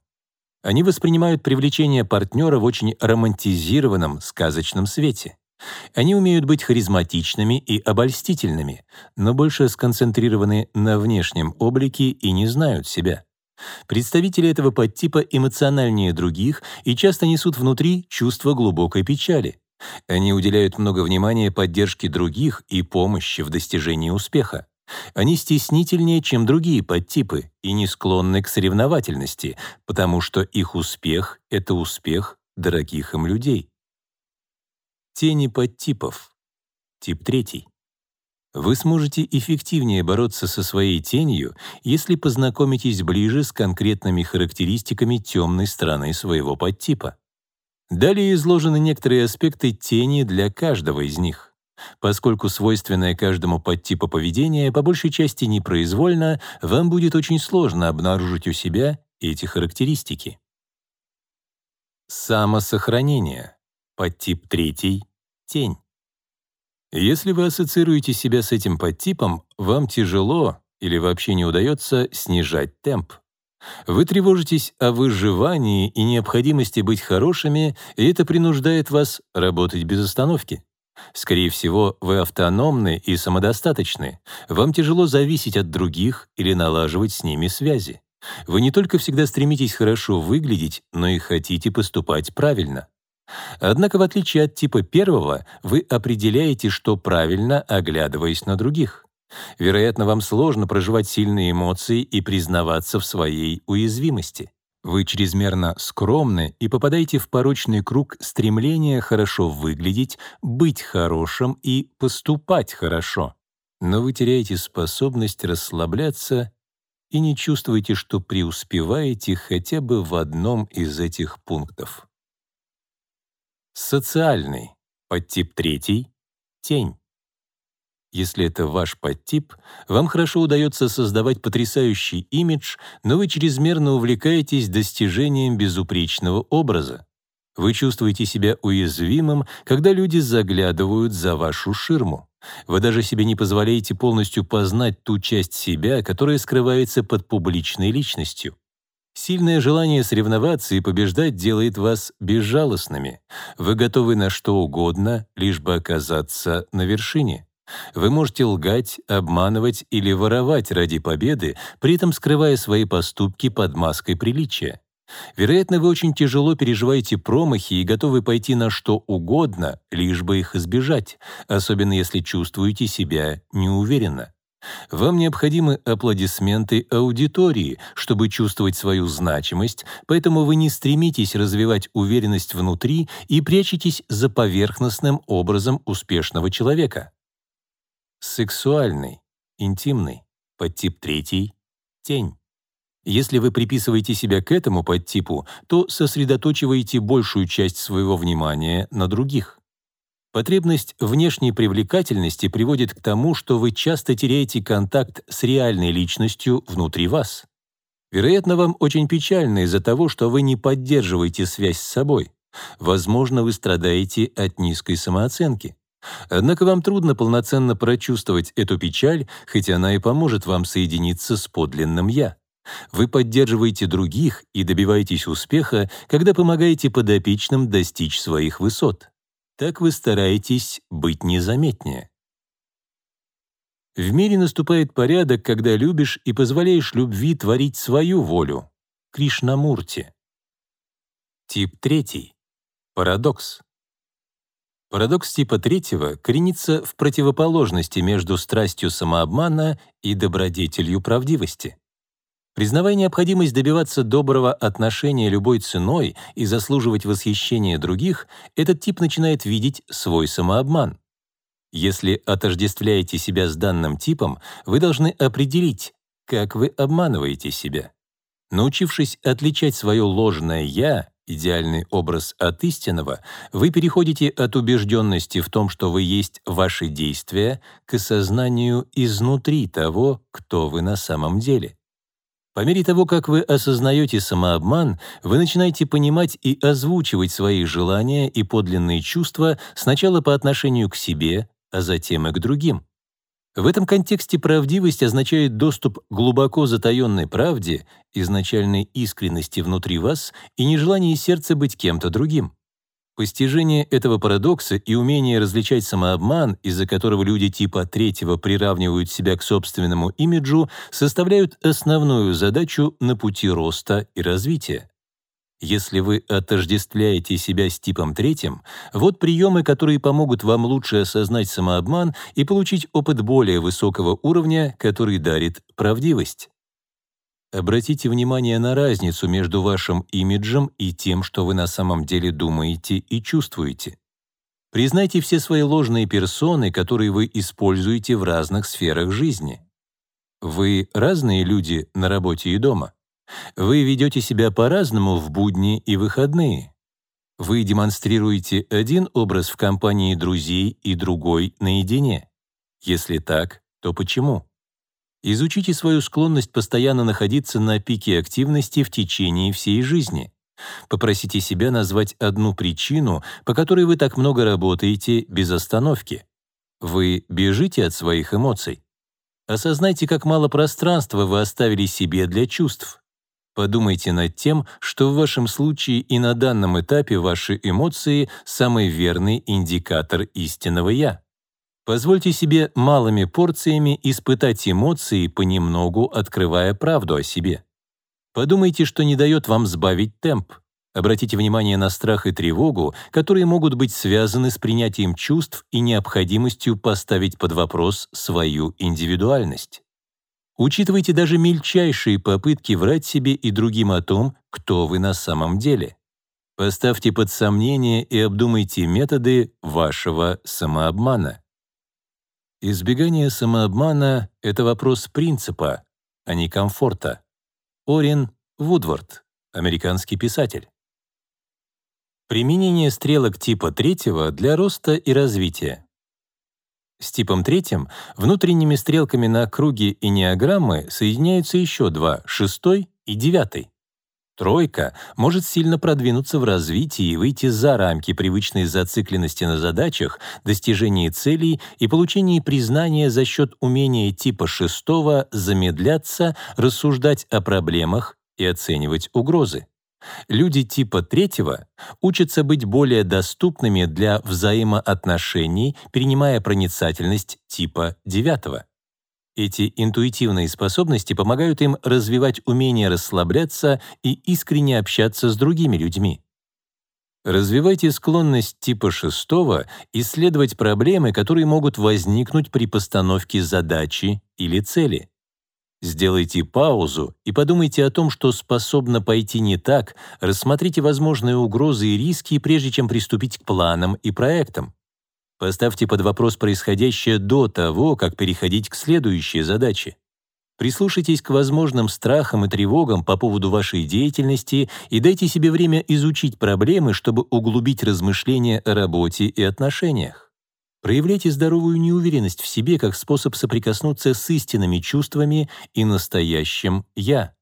Они воспринимают привлечение партнера в очень романтизированном, сказочном свете. Они умеют быть харизматичными и обольстительными, но больше сконцентрированы на внешнем облике и не знают себя. Представители этого подтипа эмоциональнее других и часто несут внутри чувство глубокой печали. Они уделяют много внимания поддержке других и помощи в достижении успеха. Они стеснительнее, чем другие подтипы, и не склонны к соревновательности, потому что их успех — это успех дорогих им людей. Тени подтипов. Тип третий. Вы сможете эффективнее бороться со своей тенью, если познакомитесь ближе с конкретными характеристиками темной стороны своего подтипа. Далее изложены некоторые аспекты тени для каждого из них. Поскольку свойственное каждому подтипу поведения по большей части непроизвольно, вам будет очень сложно обнаружить у себя эти характеристики. Самосохранение. Подтип третий — тень. Если вы ассоциируете себя с этим подтипом, вам тяжело или вообще не удается снижать темп. Вы тревожитесь о выживании и необходимости быть хорошими, и это принуждает вас работать без остановки. Скорее всего, вы автономны и самодостаточны. Вам тяжело зависеть от других или налаживать с ними связи. Вы не только всегда стремитесь хорошо выглядеть, но и хотите поступать правильно. Однако, в отличие от типа первого, вы определяете, что правильно, оглядываясь на других. Вероятно, вам сложно проживать сильные эмоции и признаваться в своей уязвимости. Вы чрезмерно скромны и попадаете в порочный круг стремления хорошо выглядеть, быть хорошим и поступать хорошо. Но вы теряете способность расслабляться и не чувствуете, что преуспеваете хотя бы в одном из этих пунктов. Социальный, подтип третий, тень. Если это ваш подтип, вам хорошо удается создавать потрясающий имидж, но вы чрезмерно увлекаетесь достижением безупречного образа. Вы чувствуете себя уязвимым, когда люди заглядывают за вашу ширму. Вы даже себе не позволяете полностью познать ту часть себя, которая скрывается под публичной личностью. Сильное желание соревноваться и побеждать делает вас безжалостными. Вы готовы на что угодно, лишь бы оказаться на вершине. Вы можете лгать, обманывать или воровать ради победы, при этом скрывая свои поступки под маской приличия. Вероятно, вы очень тяжело переживаете промахи и готовы пойти на что угодно, лишь бы их избежать, особенно если чувствуете себя неуверенно. Вам необходимы аплодисменты аудитории, чтобы чувствовать свою значимость, поэтому вы не стремитесь развивать уверенность внутри и прячетесь за поверхностным образом успешного человека. Сексуальный, интимный, подтип третий — тень. Если вы приписываете себя к этому подтипу, то сосредоточиваете большую часть своего внимания на других. Потребность внешней привлекательности приводит к тому, что вы часто теряете контакт с реальной личностью внутри вас. Вероятно, вам очень печально из-за того, что вы не поддерживаете связь с собой. Возможно, вы страдаете от низкой самооценки. Однако вам трудно полноценно прочувствовать эту печаль, хотя она и поможет вам соединиться с подлинным «я». Вы поддерживаете других и добиваетесь успеха, когда помогаете подопечным достичь своих высот. Так вы стараетесь быть незаметнее. В мире наступает порядок, когда любишь и позволяешь любви творить свою волю. Кришнамурти. Тип третий. Парадокс. Парадокс типа третьего коренится в противоположности между страстью самообмана и добродетелью правдивости. Признавая необходимость добиваться доброго отношения любой ценой и заслуживать восхищения других, этот тип начинает видеть свой самообман. Если отождествляете себя с данным типом, вы должны определить, как вы обманываете себя. Научившись отличать свое ложное «я», идеальный образ от истинного, вы переходите от убежденности в том, что вы есть ваши действия, к осознанию изнутри того, кто вы на самом деле. По мере того, как вы осознаете самообман, вы начинаете понимать и озвучивать свои желания и подлинные чувства сначала по отношению к себе, а затем и к другим. В этом контексте правдивость означает доступ к глубоко затаенной правде, изначальной искренности внутри вас и нежелание сердца быть кем-то другим. Постижение этого парадокса и умение различать самообман, из-за которого люди типа третьего приравнивают себя к собственному имиджу, составляют основную задачу на пути роста и развития. Если вы отождествляете себя с типом третьим, вот приемы, которые помогут вам лучше осознать самообман и получить опыт более высокого уровня, который дарит правдивость. Обратите внимание на разницу между вашим имиджем и тем, что вы на самом деле думаете и чувствуете. Признайте все свои ложные персоны, которые вы используете в разных сферах жизни. Вы разные люди на работе и дома. Вы ведете себя по-разному в будни и выходные. Вы демонстрируете один образ в компании друзей и другой наедине. Если так, то почему? Изучите свою склонность постоянно находиться на пике активности в течение всей жизни. Попросите себя назвать одну причину, по которой вы так много работаете без остановки. Вы бежите от своих эмоций. Осознайте, как мало пространства вы оставили себе для чувств. Подумайте над тем, что в вашем случае и на данном этапе ваши эмоции — самый верный индикатор истинного «я». Позвольте себе малыми порциями испытать эмоции, понемногу открывая правду о себе. Подумайте, что не дает вам сбавить темп. Обратите внимание на страх и тревогу, которые могут быть связаны с принятием чувств и необходимостью поставить под вопрос свою индивидуальность. Учитывайте даже мельчайшие попытки врать себе и другим о том, кто вы на самом деле. Поставьте под сомнение и обдумайте методы вашего самообмана. Избегание самообмана — это вопрос принципа, а не комфорта. Орин Вудвард, американский писатель. Применение стрелок типа третьего для роста и развития. С типом третьим внутренними стрелками на круге и неограммы соединяются еще два — шестой и девятый. Тройка может сильно продвинуться в развитии и выйти за рамки привычной зацикленности на задачах, достижении целей и получении признания за счет умения типа шестого замедляться, рассуждать о проблемах и оценивать угрозы. Люди типа третьего учатся быть более доступными для взаимоотношений, перенимая проницательность типа девятого. Эти интуитивные способности помогают им развивать умение расслабляться и искренне общаться с другими людьми. Развивайте склонность типа шестого исследовать проблемы, которые могут возникнуть при постановке задачи или цели. Сделайте паузу и подумайте о том, что способно пойти не так, рассмотрите возможные угрозы и риски, прежде чем приступить к планам и проектам. Поставьте под вопрос происходящее до того, как переходить к следующей задаче. Прислушайтесь к возможным страхам и тревогам по поводу вашей деятельности и дайте себе время изучить проблемы, чтобы углубить размышления о работе и отношениях. Проявляйте здоровую неуверенность в себе как способ соприкоснуться с истинными чувствами и настоящим «я».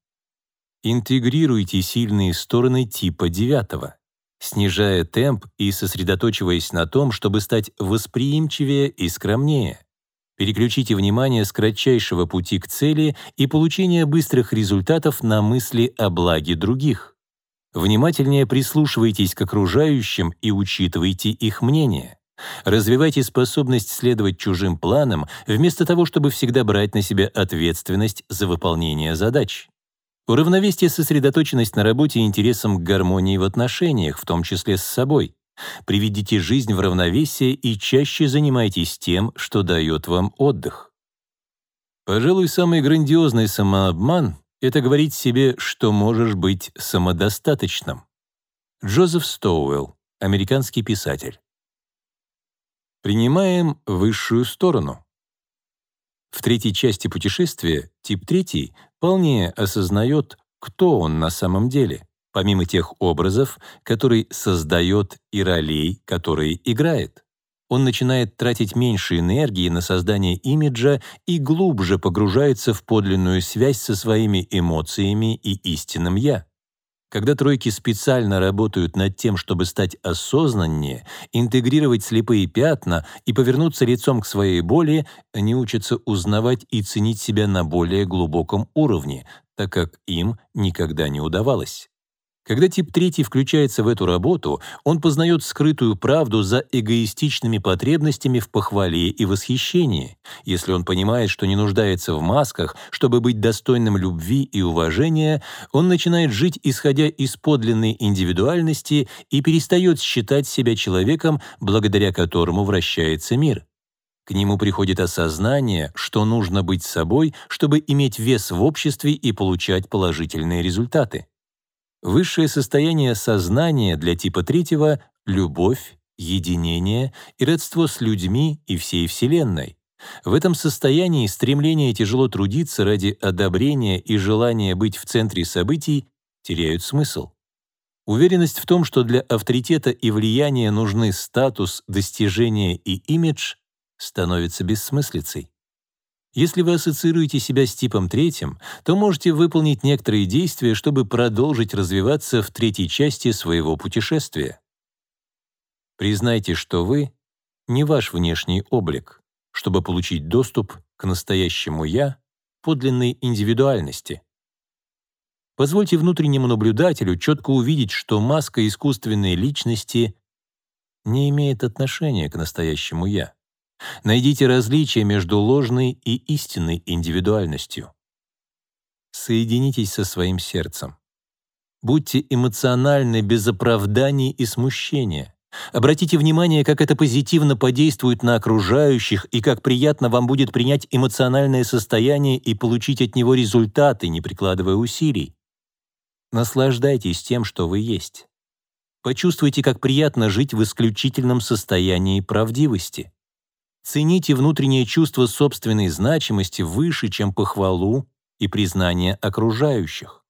Интегрируйте сильные стороны типа девятого, снижая темп и сосредоточиваясь на том, чтобы стать восприимчивее и скромнее. Переключите внимание с кратчайшего пути к цели и получения быстрых результатов на мысли о благе других. Внимательнее прислушивайтесь к окружающим и учитывайте их мнение. Развивайте способность следовать чужим планам, вместо того, чтобы всегда брать на себя ответственность за выполнение задач. Уравновесьте сосредоточенность на работе интересом к гармонии в отношениях, в том числе с собой. Приведите жизнь в равновесие и чаще занимайтесь тем, что дает вам отдых. Пожалуй, самый грандиозный самообман — это говорить себе, что можешь быть самодостаточным. Джозеф Стоуэлл, американский писатель. Принимаем высшую сторону. В третьей части путешествия тип третий полнее осознает, кто он на самом деле, помимо тех образов, которые создает и ролей, которые играет. Он начинает тратить меньше энергии на создание имиджа и глубже погружается в подлинную связь со своими эмоциями и истинным «я». Когда тройки специально работают над тем, чтобы стать осознаннее, интегрировать слепые пятна и повернуться лицом к своей боли, они учатся узнавать и ценить себя на более глубоком уровне, так как им никогда не удавалось. Когда тип 3 включается в эту работу, он познает скрытую правду за эгоистичными потребностями в похвале и восхищении. Если он понимает, что не нуждается в масках, чтобы быть достойным любви и уважения, он начинает жить, исходя из подлинной индивидуальности и перестает считать себя человеком, благодаря которому вращается мир. К нему приходит осознание, что нужно быть собой, чтобы иметь вес в обществе и получать положительные результаты. Высшее состояние сознания для типа третьего — любовь, единение и родство с людьми и всей Вселенной. В этом состоянии стремление тяжело трудиться ради одобрения и желания быть в центре событий теряют смысл. Уверенность в том, что для авторитета и влияния нужны статус, достижения и имидж, становится бессмыслицей. Если вы ассоциируете себя с типом третьим, то можете выполнить некоторые действия, чтобы продолжить развиваться в третьей части своего путешествия. Признайте, что вы — не ваш внешний облик, чтобы получить доступ к настоящему «я», подлинной индивидуальности. Позвольте внутреннему наблюдателю четко увидеть, что маска искусственной личности не имеет отношения к настоящему «я». Найдите различия между ложной и истинной индивидуальностью. Соединитесь со своим сердцем. Будьте эмоциональны без оправданий и смущения. Обратите внимание, как это позитивно подействует на окружающих и как приятно вам будет принять эмоциональное состояние и получить от него результаты, не прикладывая усилий. Наслаждайтесь тем, что вы есть. Почувствуйте, как приятно жить в исключительном состоянии правдивости. Цените внутреннее чувство собственной значимости выше, чем похвалу и признание окружающих.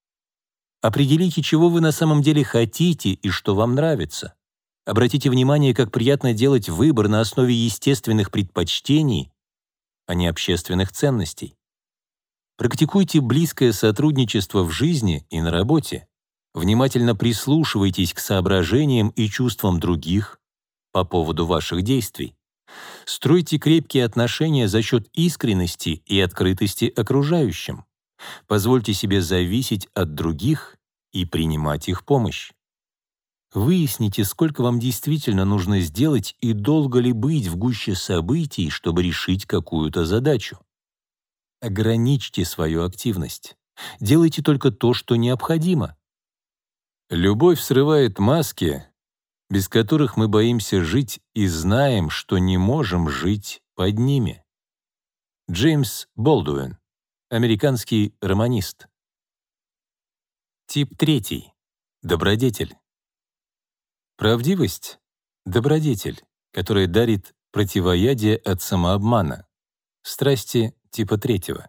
Определите, чего вы на самом деле хотите и что вам нравится. Обратите внимание, как приятно делать выбор на основе естественных предпочтений, а не общественных ценностей. Практикуйте близкое сотрудничество в жизни и на работе. Внимательно прислушивайтесь к соображениям и чувствам других по поводу ваших действий. Стройте крепкие отношения за счет искренности и открытости окружающим. Позвольте себе зависеть от других и принимать их помощь. Выясните, сколько вам действительно нужно сделать и долго ли быть в гуще событий, чтобы решить какую-то задачу. Ограничьте свою активность. Делайте только то, что необходимо. Любовь срывает маски, без которых мы боимся жить и знаем, что не можем жить под ними. Джеймс Болдуин, американский романист. Тип третий. Добродетель. Правдивость — добродетель, которая дарит противоядие от самообмана. Страсти типа третьего.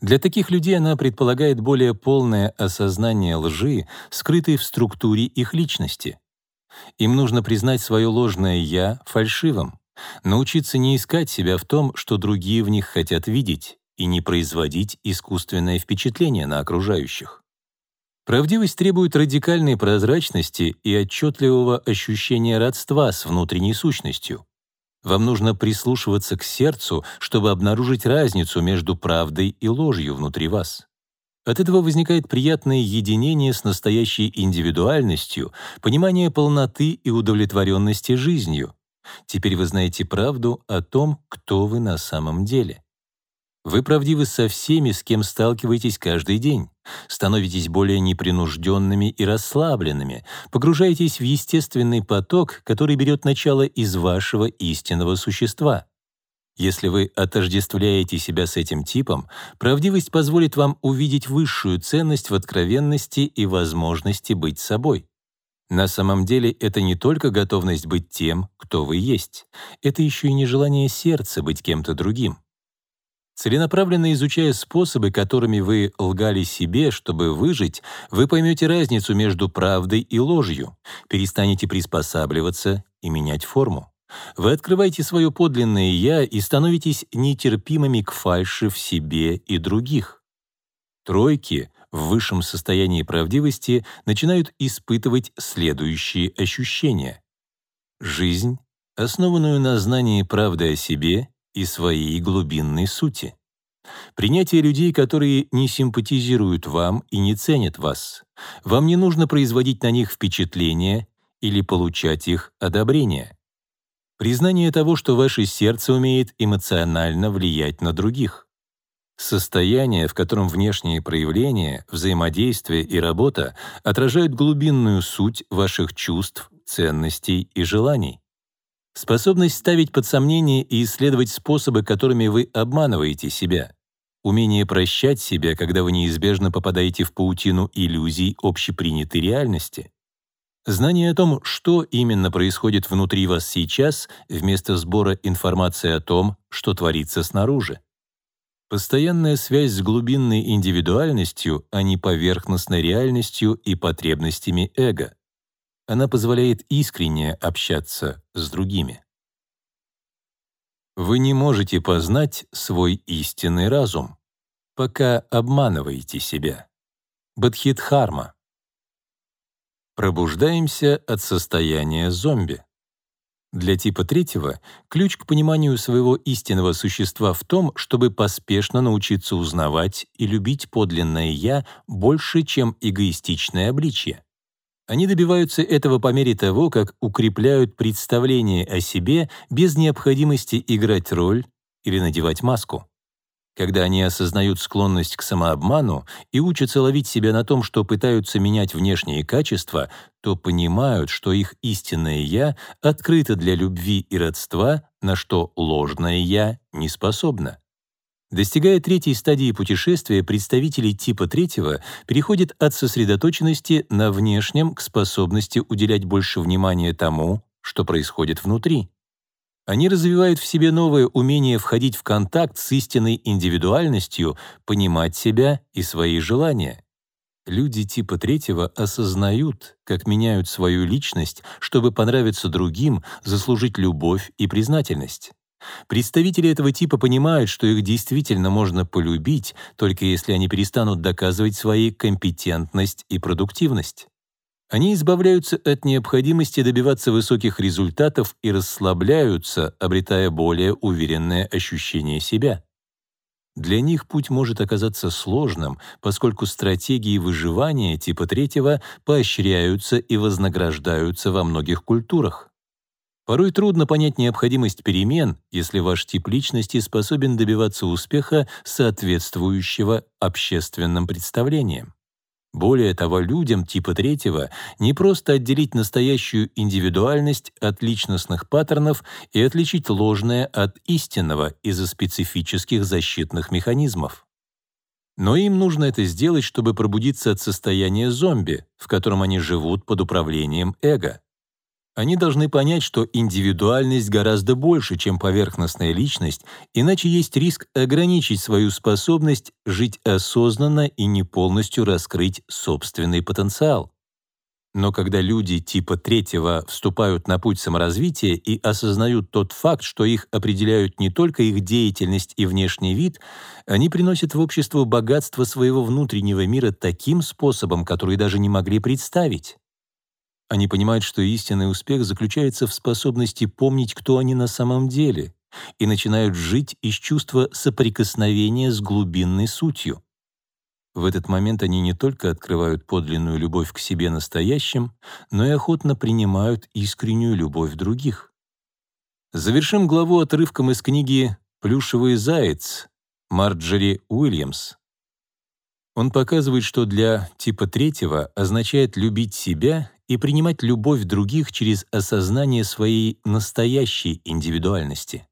Для таких людей она предполагает более полное осознание лжи, скрытой в структуре их личности. Им нужно признать свое ложное «я» фальшивым, научиться не искать себя в том, что другие в них хотят видеть, и не производить искусственное впечатление на окружающих. Правдивость требует радикальной прозрачности и отчетливого ощущения родства с внутренней сущностью. Вам нужно прислушиваться к сердцу, чтобы обнаружить разницу между правдой и ложью внутри вас. От этого возникает приятное единение с настоящей индивидуальностью, понимание полноты и удовлетворенности жизнью. Теперь вы знаете правду о том, кто вы на самом деле. Вы правдивы со всеми, с кем сталкиваетесь каждый день, становитесь более непринужденными и расслабленными, погружаетесь в естественный поток, который берет начало из вашего истинного существа. Если вы отождествляете себя с этим типом, правдивость позволит вам увидеть высшую ценность в откровенности и возможности быть собой. На самом деле это не только готовность быть тем, кто вы есть, это еще и нежелание сердца быть кем-то другим. Целенаправленно изучая способы, которыми вы лгали себе, чтобы выжить, вы поймете разницу между правдой и ложью, перестанете приспосабливаться и менять форму. Вы открываете свое подлинное «я» и становитесь нетерпимыми к фальши в себе и других. Тройки в высшем состоянии правдивости начинают испытывать следующие ощущения. Жизнь, основанную на знании правды о себе и своей глубинной сути. Принятие людей, которые не симпатизируют вам и не ценят вас. Вам не нужно производить на них впечатление или получать их одобрение. Признание того, что ваше сердце умеет эмоционально влиять на других. Состояние, в котором внешние проявления, взаимодействие и работа отражают глубинную суть ваших чувств, ценностей и желаний. Способность ставить под сомнение и исследовать способы, которыми вы обманываете себя. Умение прощать себя, когда вы неизбежно попадаете в паутину иллюзий общепринятой реальности. Знание о том, что именно происходит внутри вас сейчас, вместо сбора информации о том, что творится снаружи. Постоянная связь с глубинной индивидуальностью, а не поверхностной реальностью и потребностями эго. Она позволяет искренне общаться с другими. Вы не можете познать свой истинный разум, пока обманываете себя. Бадхидхарма. Пробуждаемся от состояния зомби. Для типа третьего ключ к пониманию своего истинного существа в том, чтобы поспешно научиться узнавать и любить подлинное «я» больше, чем эгоистичное обличье. Они добиваются этого по мере того, как укрепляют представление о себе без необходимости играть роль или надевать маску. Когда они осознают склонность к самообману и учатся ловить себя на том, что пытаются менять внешние качества, то понимают, что их истинное «я» открыто для любви и родства, на что ложное «я» не способно. Достигая третьей стадии путешествия, представители типа третьего переходят от сосредоточенности на внешнем к способности уделять больше внимания тому, что происходит внутри. Они развивают в себе новое умение входить в контакт с истинной индивидуальностью, понимать себя и свои желания. Люди типа третьего осознают, как меняют свою личность, чтобы понравиться другим, заслужить любовь и признательность. Представители этого типа понимают, что их действительно можно полюбить, только если они перестанут доказывать свои компетентность и продуктивность. Они избавляются от необходимости добиваться высоких результатов и расслабляются, обретая более уверенное ощущение себя. Для них путь может оказаться сложным, поскольку стратегии выживания типа третьего поощряются и вознаграждаются во многих культурах. Порой трудно понять необходимость перемен, если ваш тип личности способен добиваться успеха, соответствующего общественным представлениям. Более того, людям типа третьего не просто отделить настоящую индивидуальность от личностных паттернов и отличить ложное от истинного из-за специфических защитных механизмов. Но им нужно это сделать, чтобы пробудиться от состояния зомби, в котором они живут под управлением эго. Они должны понять, что индивидуальность гораздо больше, чем поверхностная личность, иначе есть риск ограничить свою способность жить осознанно и не полностью раскрыть собственный потенциал. Но когда люди типа третьего вступают на путь саморазвития и осознают тот факт, что их определяют не только их деятельность и внешний вид, они приносят в общество богатство своего внутреннего мира таким способом, который даже не могли представить. Они понимают, что истинный успех заключается в способности помнить, кто они на самом деле, и начинают жить из чувства соприкосновения с глубинной сутью. В этот момент они не только открывают подлинную любовь к себе настоящим, но и охотно принимают искреннюю любовь других. Завершим главу отрывком из книги «Плюшевый заяц» Марджери Уильямс. Он показывает, что для типа третьего означает любить себя и принимать любовь других через осознание своей настоящей индивидуальности.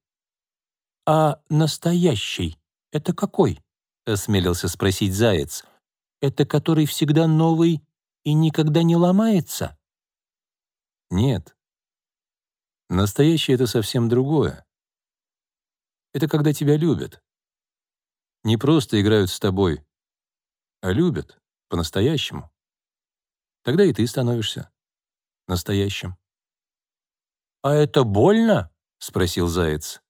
«А настоящий — это какой?» — осмелился спросить Заяц. «Это который всегда новый и никогда не ломается?» «Нет. Настоящий — это совсем другое. Это когда тебя любят. не просто играют с тобой, а любят по-настоящему, тогда и ты становишься настоящим. «А это больно?» — спросил заяц.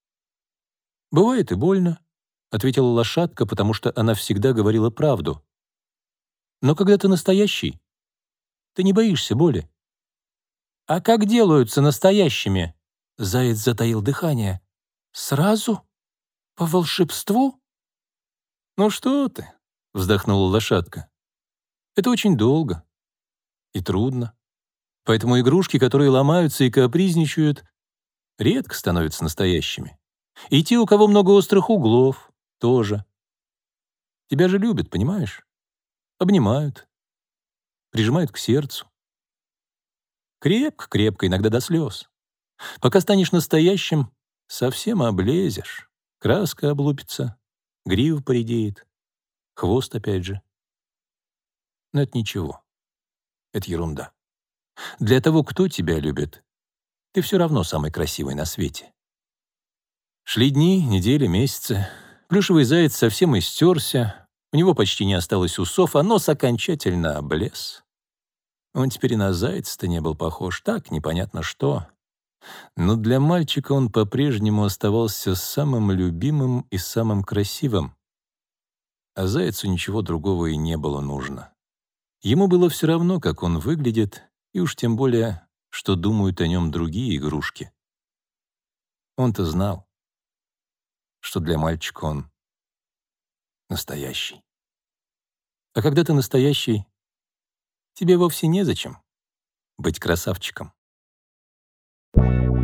«Бывает и больно», — ответила лошадка, потому что она всегда говорила правду. «Но когда ты настоящий, ты не боишься боли». «А как делаются настоящими?» Заяц затаил дыхание. «Сразу? По волшебству?» «Ну что ты?» — вздохнула лошадка. «Это очень долго и трудно. Поэтому игрушки, которые ломаются и капризничают, редко становятся настоящими. И те, у кого много острых углов, тоже. Тебя же любят, понимаешь? Обнимают, прижимают к сердцу. Крепко-крепко, иногда до слез. Пока станешь настоящим, совсем облезешь. Краска облупится, грива поредеет, хвост опять же. Но это ничего. Это ерунда. Для того, кто тебя любит, ты все равно самый красивый на свете. Шли дни, недели, месяцы. Плюшевый заяц совсем истерся, у него почти не осталось усов, а нос окончательно облез. Он теперь и на зайца-то не был похож, так непонятно что. Но для мальчика он по-прежнему оставался самым любимым и самым красивым. А зайцу ничего другого и не было нужно. Ему было все равно, как он выглядит, и уж тем более, что думают о нем другие игрушки. Он-то знал, что для мальчика он настоящий. А когда ты настоящий, тебе вовсе незачем быть красавчиком. Thank you.